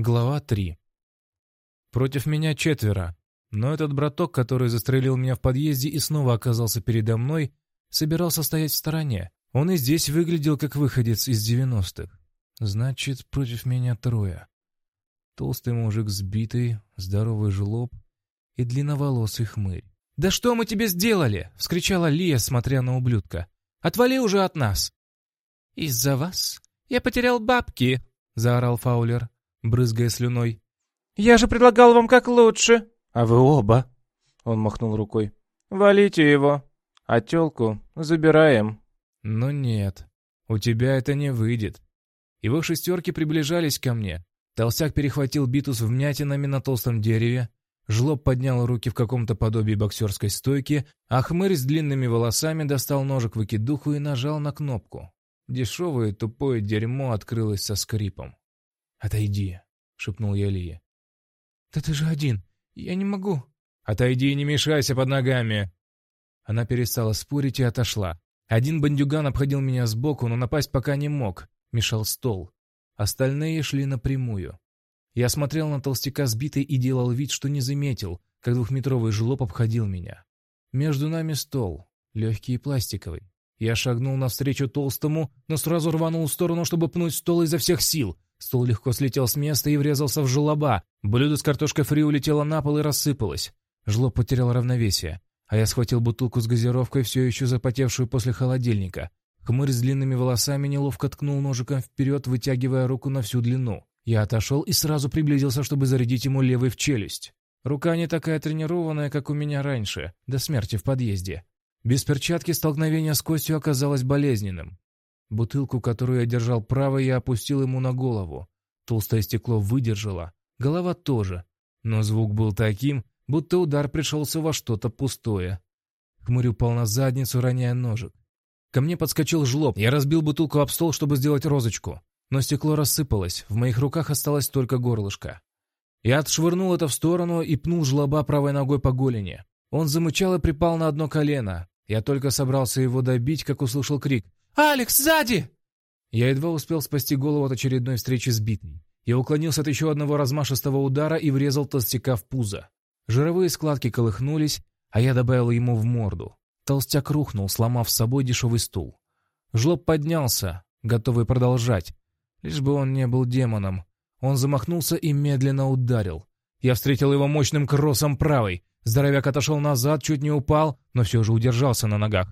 Глава 3. Против меня четверо, но этот браток, который застрелил меня в подъезде и снова оказался передо мной, собирался стоять в стороне. Он и здесь выглядел как выходец из девяностых. Значит, против меня трое. Толстый мужик сбитый, здоровый жлоб и длинноволосый хмырь. «Да что мы тебе сделали?» — вскричала Лия, смотря на ублюдка. «Отвали уже от нас!» «Из-за вас я потерял бабки!» — заорал Фаулер брызгая слюной. «Я же предлагал вам как лучше!» «А вы оба!» Он махнул рукой. «Валите его, а тёлку забираем». «Но нет, у тебя это не выйдет». Его шестерки приближались ко мне. Толстяк перехватил битус вмятинами на толстом дереве, Жлоб поднял руки в каком-то подобии боксерской стойки, а хмырь с длинными волосами достал ножик выкидуху и нажал на кнопку. Дешевое тупое дерьмо открылось со скрипом. «Отойди», — шепнул я Лии. «Да ты же один. Я не могу». «Отойди и не мешайся под ногами». Она перестала спорить и отошла. Один бандюган обходил меня сбоку, но напасть пока не мог. Мешал стол. Остальные шли напрямую. Я смотрел на толстяка сбитый и делал вид, что не заметил, как двухметровый жлоб обходил меня. Между нами стол, легкий и пластиковый. Я шагнул навстречу толстому, но сразу рванул в сторону, чтобы пнуть стол изо всех сил. Стол легко слетел с места и врезался в желоба. Блюдо с картошкой фри улетело на пол и рассыпалось. Жлоб потерял равновесие, а я схватил бутылку с газировкой, все еще запотевшую после холодильника. Хмырь с длинными волосами неловко ткнул ножиком вперед, вытягивая руку на всю длину. Я отошел и сразу приблизился, чтобы зарядить ему левый в челюсть. Рука не такая тренированная, как у меня раньше, до смерти в подъезде. Без перчатки столкновение с костью оказалось болезненным. Бутылку, которую я держал правой, я опустил ему на голову. Толстое стекло выдержало, голова тоже. Но звук был таким, будто удар пришелся во что-то пустое. Хмырь упал на задницу, роняя ножик. Ко мне подскочил жлоб. Я разбил бутылку об стол, чтобы сделать розочку. Но стекло рассыпалось, в моих руках осталось только горлышко. Я отшвырнул это в сторону и пнул жлоба правой ногой по голени. Он замычал и припал на одно колено. Я только собрался его добить, как услышал крик. «Алекс, сзади!» Я едва успел спасти голову от очередной встречи с битой. Я уклонился от еще одного размашистого удара и врезал толстяка в пузо. Жировые складки колыхнулись, а я добавил ему в морду. Толстяк рухнул, сломав с собой дешевый стул. Жлоб поднялся, готовый продолжать. Лишь бы он не был демоном. Он замахнулся и медленно ударил. Я встретил его мощным кроссом правой. Здоровяк отошел назад, чуть не упал, но все же удержался на ногах.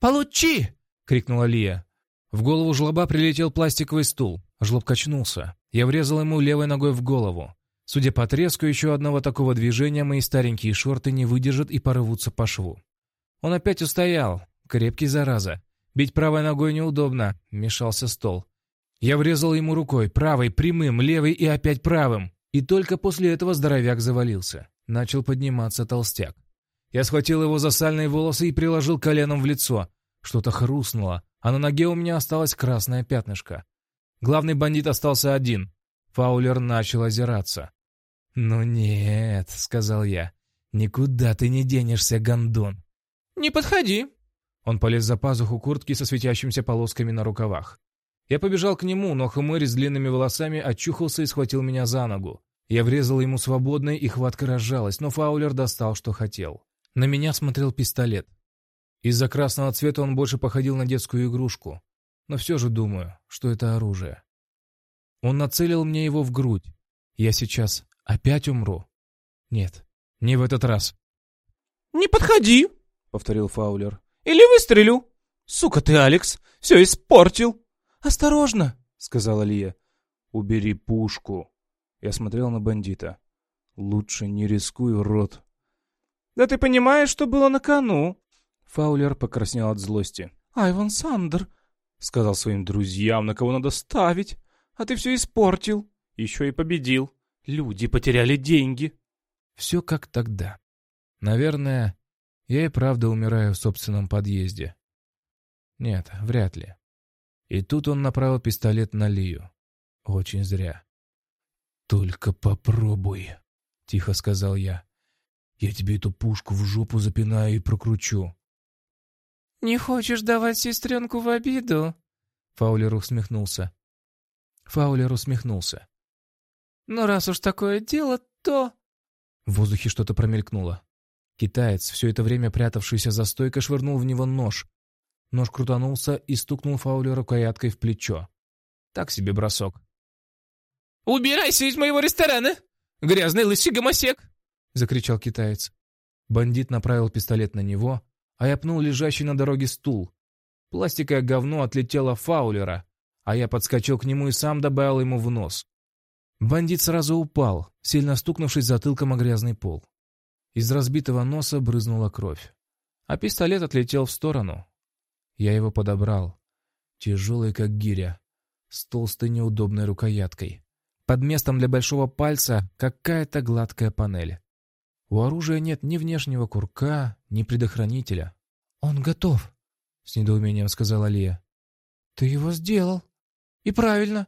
«Получи!» — крикнула Лия. В голову жлоба прилетел пластиковый стул. Жлоб качнулся. Я врезал ему левой ногой в голову. Судя по треску еще одного такого движения, мои старенькие шорты не выдержат и порвутся по шву. Он опять устоял. Крепкий зараза. Бить правой ногой неудобно. Мешался стол. Я врезал ему рукой, правой, прямым, левой и опять правым. И только после этого здоровяк завалился. Начал подниматься толстяк. Я схватил его за сальные волосы и приложил коленом в лицо. Что-то хрустнуло, а на ноге у меня осталось красное пятнышко. Главный бандит остался один. Фаулер начал озираться. «Ну нет», — сказал я, — «никуда ты не денешься, гондон». «Не подходи». Он полез за пазуху куртки со светящимися полосками на рукавах. Я побежал к нему, но хмырь с длинными волосами очухался и схватил меня за ногу. Я врезал ему свободной, и хватка разжалась, но Фаулер достал, что хотел. На меня смотрел пистолет. Из-за красного цвета он больше походил на детскую игрушку. Но все же думаю, что это оружие. Он нацелил мне его в грудь. Я сейчас опять умру? Нет, не в этот раз. «Не подходи!» — повторил Фаулер. «Или выстрелю! Сука ты, Алекс, все испортил!» «Осторожно!» — сказала Лия. «Убери пушку!» Я смотрел на бандита. «Лучше не рискуй, урод!» «Да ты понимаешь, что было на кону?» Фаулер покраснел от злости. «Айван Сандер», — сказал своим друзьям, на кого надо ставить. «А ты все испортил. Еще и победил. Люди потеряли деньги». Все как тогда. Наверное, я и правда умираю в собственном подъезде. Нет, вряд ли. И тут он направил пистолет на Лию. Очень зря. «Только попробуй», — тихо сказал я. «Я тебе эту пушку в жопу запинаю и прокручу. «Не хочешь давать сестренку в обиду?» Фаулер усмехнулся. Фаулер усмехнулся. Но раз уж такое дело, то...» В воздухе что-то промелькнуло. Китаец, все это время прятавшийся за стойкой, швырнул в него нож. Нож крутанулся и стукнул Фаулю рукояткой в плечо. Так себе бросок. «Убирайся из моего ресторана! Грязный лысый гомосек!» — закричал китаец. Бандит направил пистолет на него, а я пнул лежащий на дороге стул. Пластиковое говно отлетело Фаулера, а я подскочил к нему и сам добавил ему в нос. Бандит сразу упал, сильно стукнувшись затылком о грязный пол. Из разбитого носа брызнула кровь, а пистолет отлетел в сторону. Я его подобрал, тяжелый как гиря, с толстой неудобной рукояткой. Под местом для большого пальца какая-то гладкая панель. У оружия нет ни внешнего курка, ни предохранителя. «Он готов», — с недоумением сказала Лия. «Ты его сделал. И правильно.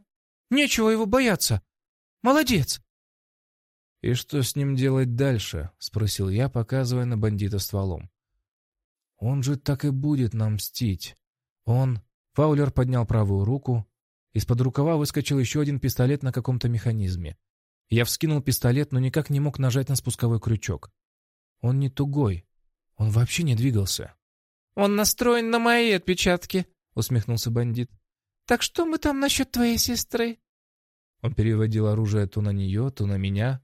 Нечего его бояться. Молодец!» «И что с ним делать дальше?» — спросил я, показывая на бандита стволом. «Он же так и будет нам мстить. Он...» Фаулер поднял правую руку, из-под рукава выскочил еще один пистолет на каком-то механизме. Я вскинул пистолет, но никак не мог нажать на спусковой крючок. Он не тугой. Он вообще не двигался. «Он настроен на мои отпечатки», — усмехнулся бандит. «Так что мы там насчет твоей сестры?» Он переводил оружие то на нее, то на меня.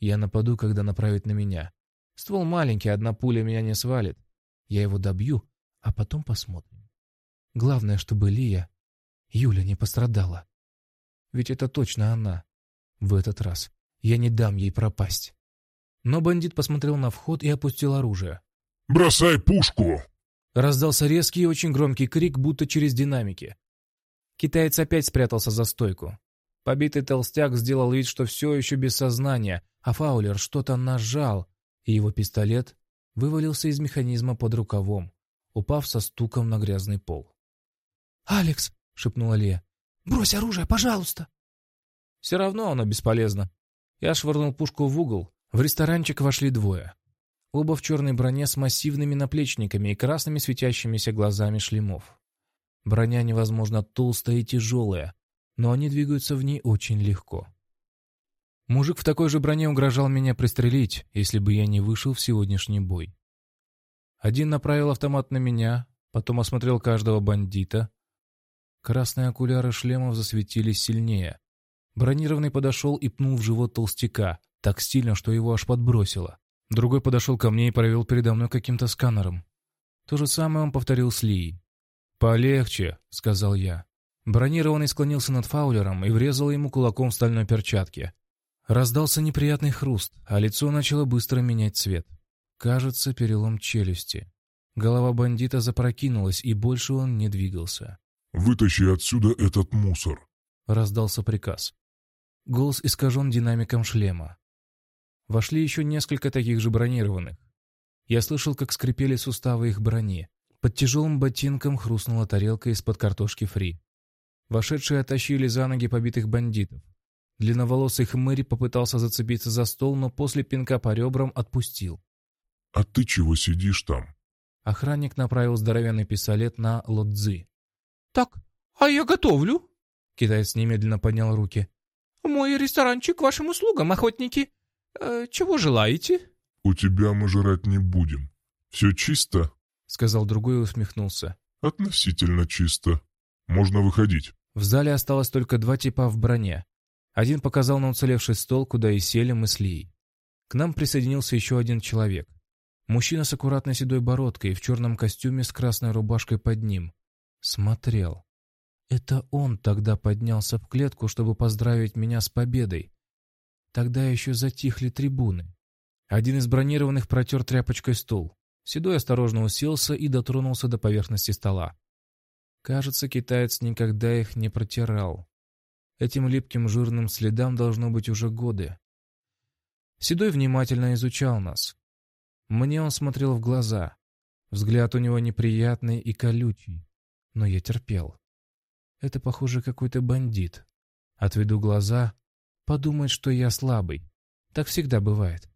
Я нападу, когда направит на меня. Ствол маленький, одна пуля меня не свалит. Я его добью, а потом посмотрим. Главное, чтобы Лия Юля не пострадала. Ведь это точно она. В этот раз я не дам ей пропасть. Но бандит посмотрел на вход и опустил оружие. «Бросай пушку!» Раздался резкий и очень громкий крик, будто через динамики. Китаец опять спрятался за стойку. Побитый толстяк сделал вид, что все еще без сознания, а Фаулер что-то нажал, и его пистолет вывалился из механизма под рукавом, упав со стуком на грязный пол. «Алекс!» шепнула Лия. «Брось оружие, пожалуйста!» Все равно оно бесполезно. Я швырнул пушку в угол. В ресторанчик вошли двое. Оба в черной броне с массивными наплечниками и красными светящимися глазами шлемов. Броня невозможно толстая и тяжелая, но они двигаются в ней очень легко. Мужик в такой же броне угрожал меня пристрелить, если бы я не вышел в сегодняшний бой. Один направил автомат на меня, потом осмотрел каждого бандита, Красные окуляры шлемов засветились сильнее. Бронированный подошел и пнул в живот толстяка, так сильно, что его аж подбросило. Другой подошел ко мне и провел передо мной каким-то сканером. То же самое он повторил с Лией. «Полегче», — сказал я. Бронированный склонился над Фаулером и врезал ему кулаком в стальной перчатке. Раздался неприятный хруст, а лицо начало быстро менять цвет. Кажется, перелом челюсти. Голова бандита запрокинулась, и больше он не двигался. «Вытащи отсюда этот мусор», — раздался приказ. Голос искажен динамиком шлема. Вошли еще несколько таких же бронированных. Я слышал, как скрипели суставы их брони. Под тяжелым ботинком хрустнула тарелка из-под картошки фри. Вошедшие оттащили за ноги побитых бандитов. Длинноволосый хмырь попытался зацепиться за стол, но после пинка по ребрам отпустил. «А ты чего сидишь там?» Охранник направил здоровенный пистолет на Лодзы. «Так, а я готовлю». Китаец немедленно поднял руки. «Мой ресторанчик к вашим услугам, охотники. Э, чего желаете?» «У тебя мы жрать не будем. Все чисто?» Сказал другой и усмехнулся. «Относительно чисто. Можно выходить». В зале осталось только два типа в броне. Один показал на уцелевший стол, куда и сели мы с Лией. К нам присоединился еще один человек. Мужчина с аккуратной седой бородкой в черном костюме с красной рубашкой под ним. Смотрел. Это он тогда поднялся в клетку, чтобы поздравить меня с победой. Тогда еще затихли трибуны. Один из бронированных протер тряпочкой стул. Седой осторожно уселся и дотронулся до поверхности стола. Кажется, китаец никогда их не протирал. Этим липким жирным следам должно быть уже годы. Седой внимательно изучал нас. Мне он смотрел в глаза. Взгляд у него неприятный и колючий но я терпел. Это, похоже, какой-то бандит. Отведу глаза, подумает, что я слабый. Так всегда бывает.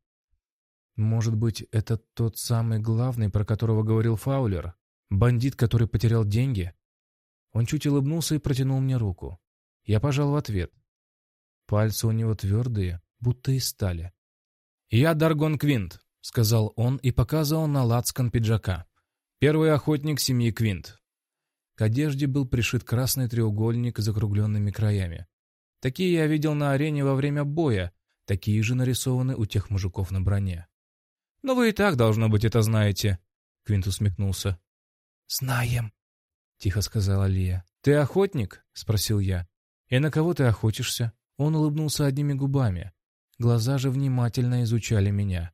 Может быть, это тот самый главный, про которого говорил Фаулер? Бандит, который потерял деньги? Он чуть улыбнулся и протянул мне руку. Я пожал в ответ. Пальцы у него твердые, будто из стали. «Я Даргон Квинт», — сказал он и показывал на лацкан пиджака. «Первый охотник семьи Квинт». К одежде был пришит красный треугольник с закругленными краями. Такие я видел на арене во время боя, такие же нарисованы у тех мужиков на броне. «Но вы и так, должно быть, это знаете», — Квинт усмехнулся. «Знаем», — тихо сказала Лия. «Ты охотник?» — спросил я. «И на кого ты охотишься?» Он улыбнулся одними губами. Глаза же внимательно изучали меня.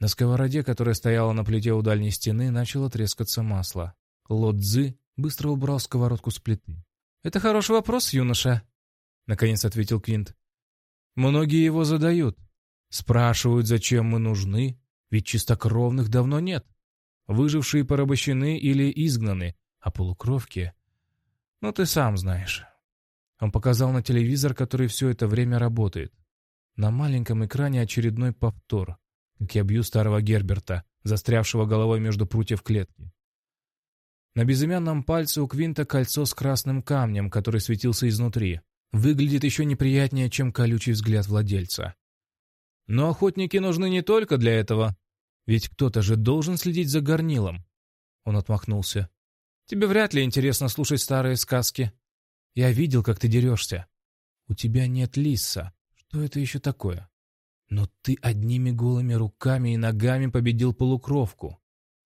На сковороде, которая стояла на плите у дальней стены, начало трескаться масло. Лодзы быстро убрал сковородку с плиты. «Это хороший вопрос, юноша», — наконец ответил Квинт. «Многие его задают. Спрашивают, зачем мы нужны, ведь чистокровных давно нет. Выжившие порабощены или изгнаны, а полукровки... Ну, ты сам знаешь». Он показал на телевизор, который все это время работает. На маленьком экране очередной повтор, как я бью старого Герберта, застрявшего головой между прутьев клетки. На безымянном пальце у Квинта кольцо с красным камнем, который светился изнутри. Выглядит еще неприятнее, чем колючий взгляд владельца. Но охотники нужны не только для этого. Ведь кто-то же должен следить за горнилом. Он отмахнулся. Тебе вряд ли интересно слушать старые сказки. Я видел, как ты дерешься. У тебя нет лиса. Что это еще такое? Но ты одними голыми руками и ногами победил полукровку.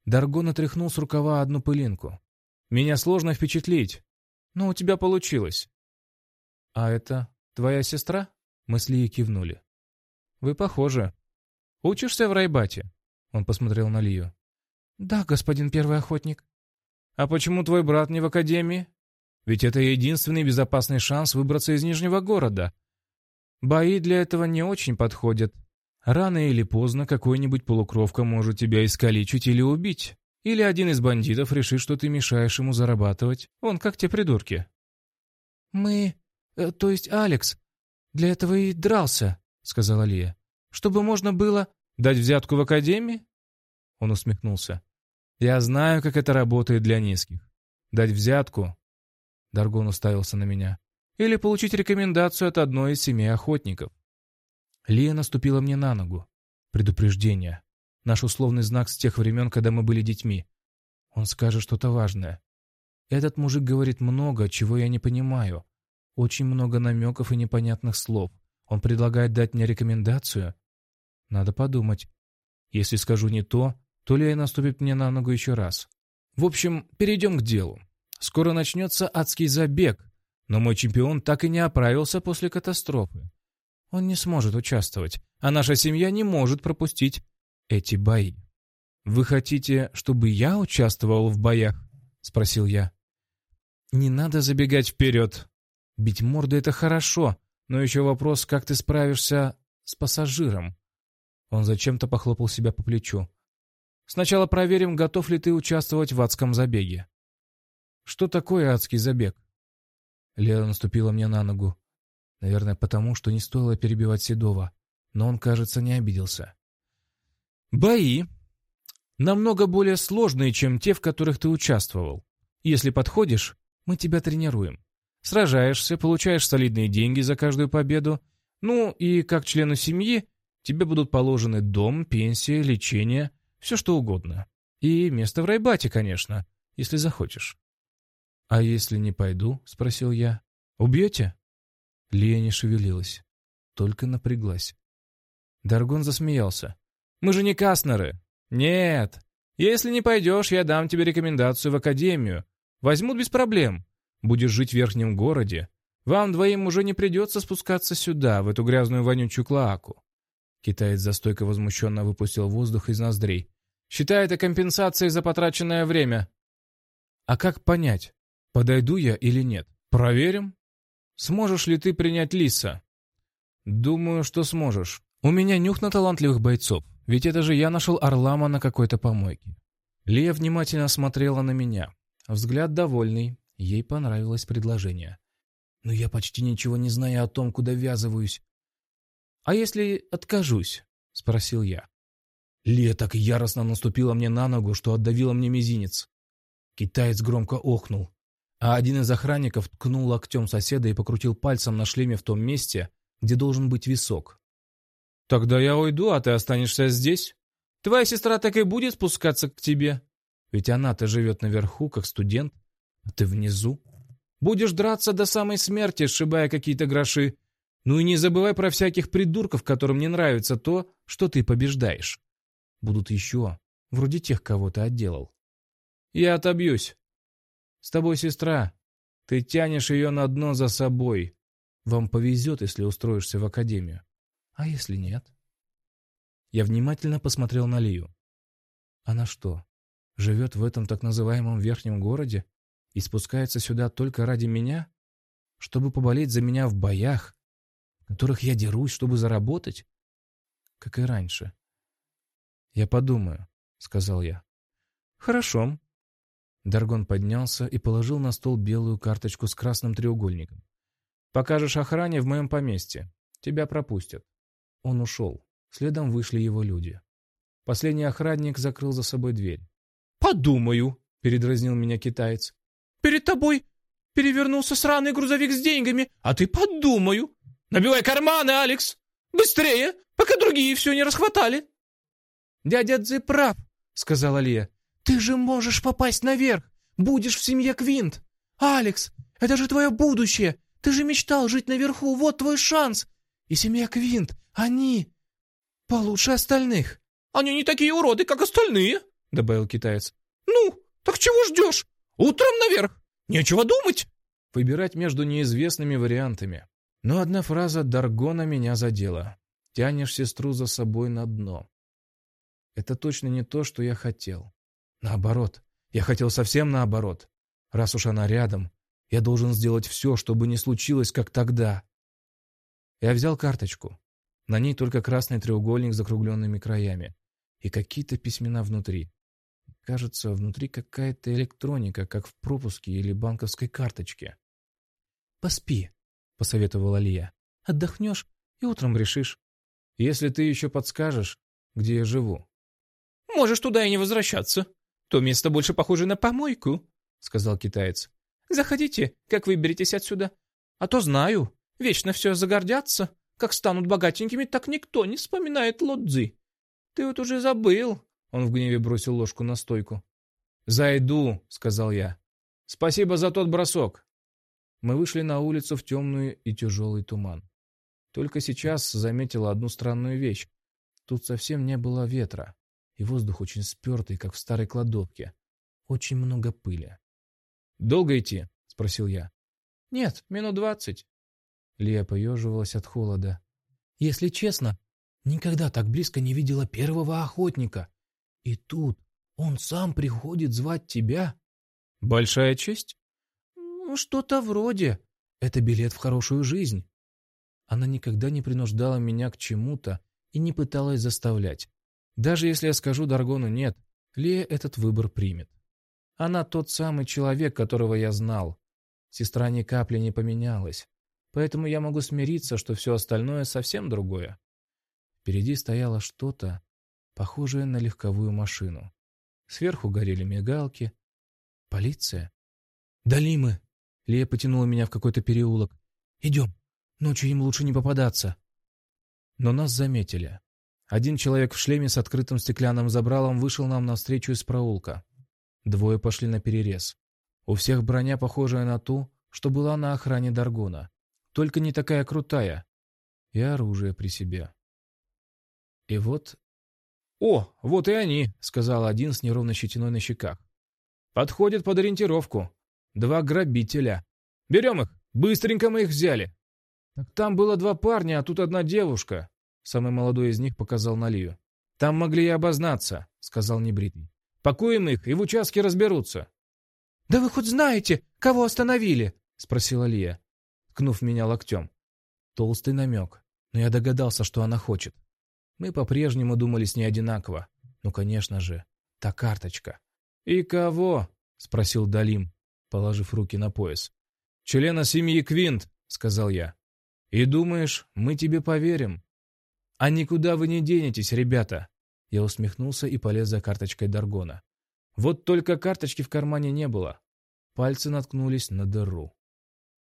Даргон отряхнул с рукава одну пылинку. Меня сложно впечатлить, но у тебя получилось. А это твоя сестра? Мы с кивнули. Вы похожи. Учишься в райбате? Он посмотрел на Лию. Да, господин первый охотник. А почему твой брат не в академии? Ведь это единственный безопасный шанс выбраться из Нижнего города. Бои для этого не очень подходят. Рано или поздно какой-нибудь полукровка может тебя искалечить или убить. Или один из бандитов решит, что ты мешаешь ему зарабатывать. Он как те придурки. «Мы... Э, то есть Алекс... Для этого и дрался», — сказала Лия. «Чтобы можно было...» «Дать взятку в академии?» Он усмехнулся. «Я знаю, как это работает для низких. Дать взятку Даргон уставился на меня. «Или получить рекомендацию от одной из семей охотников». Лия наступила мне на ногу. Предупреждение. Наш условный знак с тех времен, когда мы были детьми. Он скажет что-то важное. Этот мужик говорит много, чего я не понимаю. Очень много намеков и непонятных слов. Он предлагает дать мне рекомендацию? Надо подумать. Если скажу не то, то Лия наступит мне на ногу еще раз. В общем, перейдем к делу. Скоро начнется адский забег, но мой чемпион так и не оправился после катастрофы. Он не сможет участвовать, а наша семья не может пропустить эти бои. «Вы хотите, чтобы я участвовал в боях?» — спросил я. «Не надо забегать вперед. Бить морды — это хорошо, но еще вопрос, как ты справишься с пассажиром?» Он зачем-то похлопал себя по плечу. «Сначала проверим, готов ли ты участвовать в адском забеге». Что такое адский забег? Лера наступила мне на ногу. Наверное, потому, что не стоило перебивать Седова. Но он, кажется, не обиделся. Бои намного более сложные, чем те, в которых ты участвовал. Если подходишь, мы тебя тренируем. Сражаешься, получаешь солидные деньги за каждую победу. Ну и как члену семьи тебе будут положены дом, пенсия, лечение, все что угодно. И место в райбате, конечно, если захочешь. «А если не пойду?» — спросил я. «Убьете?» Лия не шевелилась, только напряглась. Даргон засмеялся. «Мы же не Каснеры!» «Нет! Если не пойдешь, я дам тебе рекомендацию в академию. Возьмут без проблем. Будешь жить в верхнем городе. Вам двоим уже не придется спускаться сюда, в эту грязную вонючую клоаку». Китаец за стойкой возмущенно выпустил воздух из ноздрей. «Считай это компенсацией за потраченное время». «А как понять, Подойду я или нет? Проверим. Сможешь ли ты принять Лиса? Думаю, что сможешь. У меня нюх на талантливых бойцов, ведь это же я нашел Орлама на какой-то помойке. Лия внимательно смотрела на меня. Взгляд довольный, ей понравилось предложение. Но я почти ничего не знаю о том, куда ввязываюсь. «А если откажусь?» — спросил я. Лия так яростно наступила мне на ногу, что отдавила мне мизинец. Китаец громко охнул а один из охранников ткнул локтем соседа и покрутил пальцем на шлеме в том месте, где должен быть висок. «Тогда я уйду, а ты останешься здесь. Твоя сестра так и будет спускаться к тебе. Ведь она-то живет наверху, как студент, а ты внизу. Будешь драться до самой смерти, сшибая какие-то гроши. Ну и не забывай про всяких придурков, которым не нравится то, что ты побеждаешь. Будут еще, вроде тех, кого ты отделал. Я отобьюсь. С тобой сестра. Ты тянешь ее на дно за собой. Вам повезет, если устроишься в академию. А если нет? Я внимательно посмотрел на Лию. Она что, живет в этом так называемом верхнем городе и спускается сюда только ради меня? Чтобы поболеть за меня в боях, в которых я дерусь, чтобы заработать? Как и раньше. «Я подумаю», — сказал я. «Хорошо». Даргон поднялся и положил на стол белую карточку с красным треугольником. «Покажешь охране в моем поместье. Тебя пропустят». Он ушел. Следом вышли его люди. Последний охранник закрыл за собой дверь. «Подумаю», — передразнил меня китаец. «Перед тобой перевернулся сраный грузовик с деньгами, а ты подумаю. Набивай карманы, Алекс! Быстрее, пока другие все не расхватали!» «Дядя Цзи прав», — сказала Лия. «Ты же можешь попасть наверх! Будешь в семье Квинт! Алекс, это же твое будущее! Ты же мечтал жить наверху, вот твой шанс! И семья Квинт, они получше остальных!» «Они не такие уроды, как остальные!» — добавил китаец. «Ну, так чего ждешь? Утром наверх! Нечего думать!» Выбирать между неизвестными вариантами. Но одна фраза Даргона меня задела. «Тянешь сестру за собой на дно». Это точно не то, что я хотел. Наоборот, я хотел совсем наоборот. Раз уж она рядом, я должен сделать все, чтобы не случилось, как тогда. Я взял карточку. На ней только красный треугольник с закругленными краями. И какие-то письмена внутри. Кажется, внутри какая-то электроника, как в пропуске или банковской карточке. «Поспи», — посоветовала Лия. «Отдохнешь и утром решишь. Если ты еще подскажешь, где я живу». Можешь туда и не возвращаться. То место больше похоже на помойку», — сказал китаец. «Заходите, как выберетесь отсюда. А то знаю, вечно все загордятся. Как станут богатенькими, так никто не вспоминает Лодзи. Ты вот уже забыл». Он в гневе бросил ложку на стойку. «Зайду», — сказал я. «Спасибо за тот бросок». Мы вышли на улицу в темную и тяжелый туман. Только сейчас заметила одну странную вещь. Тут совсем не было ветра и воздух очень спертый, как в старой кладовке. Очень много пыли. «Долго идти?» — спросил я. «Нет, минут двадцать». Лия поеживалась от холода. «Если честно, никогда так близко не видела первого охотника. И тут он сам приходит звать тебя». «Большая честь?» «Ну, что-то вроде. Это билет в хорошую жизнь». Она никогда не принуждала меня к чему-то и не пыталась заставлять. Даже если я скажу Даргону «нет», Лея этот выбор примет. Она тот самый человек, которого я знал. Сестра ни капли не поменялась. Поэтому я могу смириться, что все остальное совсем другое. Впереди стояло что-то, похожее на легковую машину. Сверху горели мигалки. Полиция? Дали мы! Лея потянула меня в какой-то переулок. Идем. Ночью им лучше не попадаться. Но нас заметили. Один человек в шлеме с открытым стеклянным забралом вышел нам навстречу из проулка. Двое пошли на перерез. У всех броня похожая на ту, что была на охране Даргона. Только не такая крутая. И оружие при себе. И вот... «О, вот и они!» — сказал один с неровной щетиной на щеках. «Подходят под ориентировку. Два грабителя. Берем их! Быстренько мы их взяли!» «Так там было два парня, а тут одна девушка. Самый молодой из них показал на Лию. «Там могли и обознаться», — сказал небритый. «Пакуем их, и в участке разберутся». «Да вы хоть знаете, кого остановили?» — спросила Лия, ткнув меня локтем. Толстый намек, но я догадался, что она хочет. Мы по-прежнему думали с ней одинаково. Ну, конечно же, та карточка. «И кого?» — спросил Далим, положив руки на пояс. «Члена семьи Квинт», — сказал я. «И думаешь, мы тебе поверим?» «А никуда вы не денетесь, ребята!» Я усмехнулся и полез за карточкой Даргона. Вот только карточки в кармане не было. Пальцы наткнулись на дыру.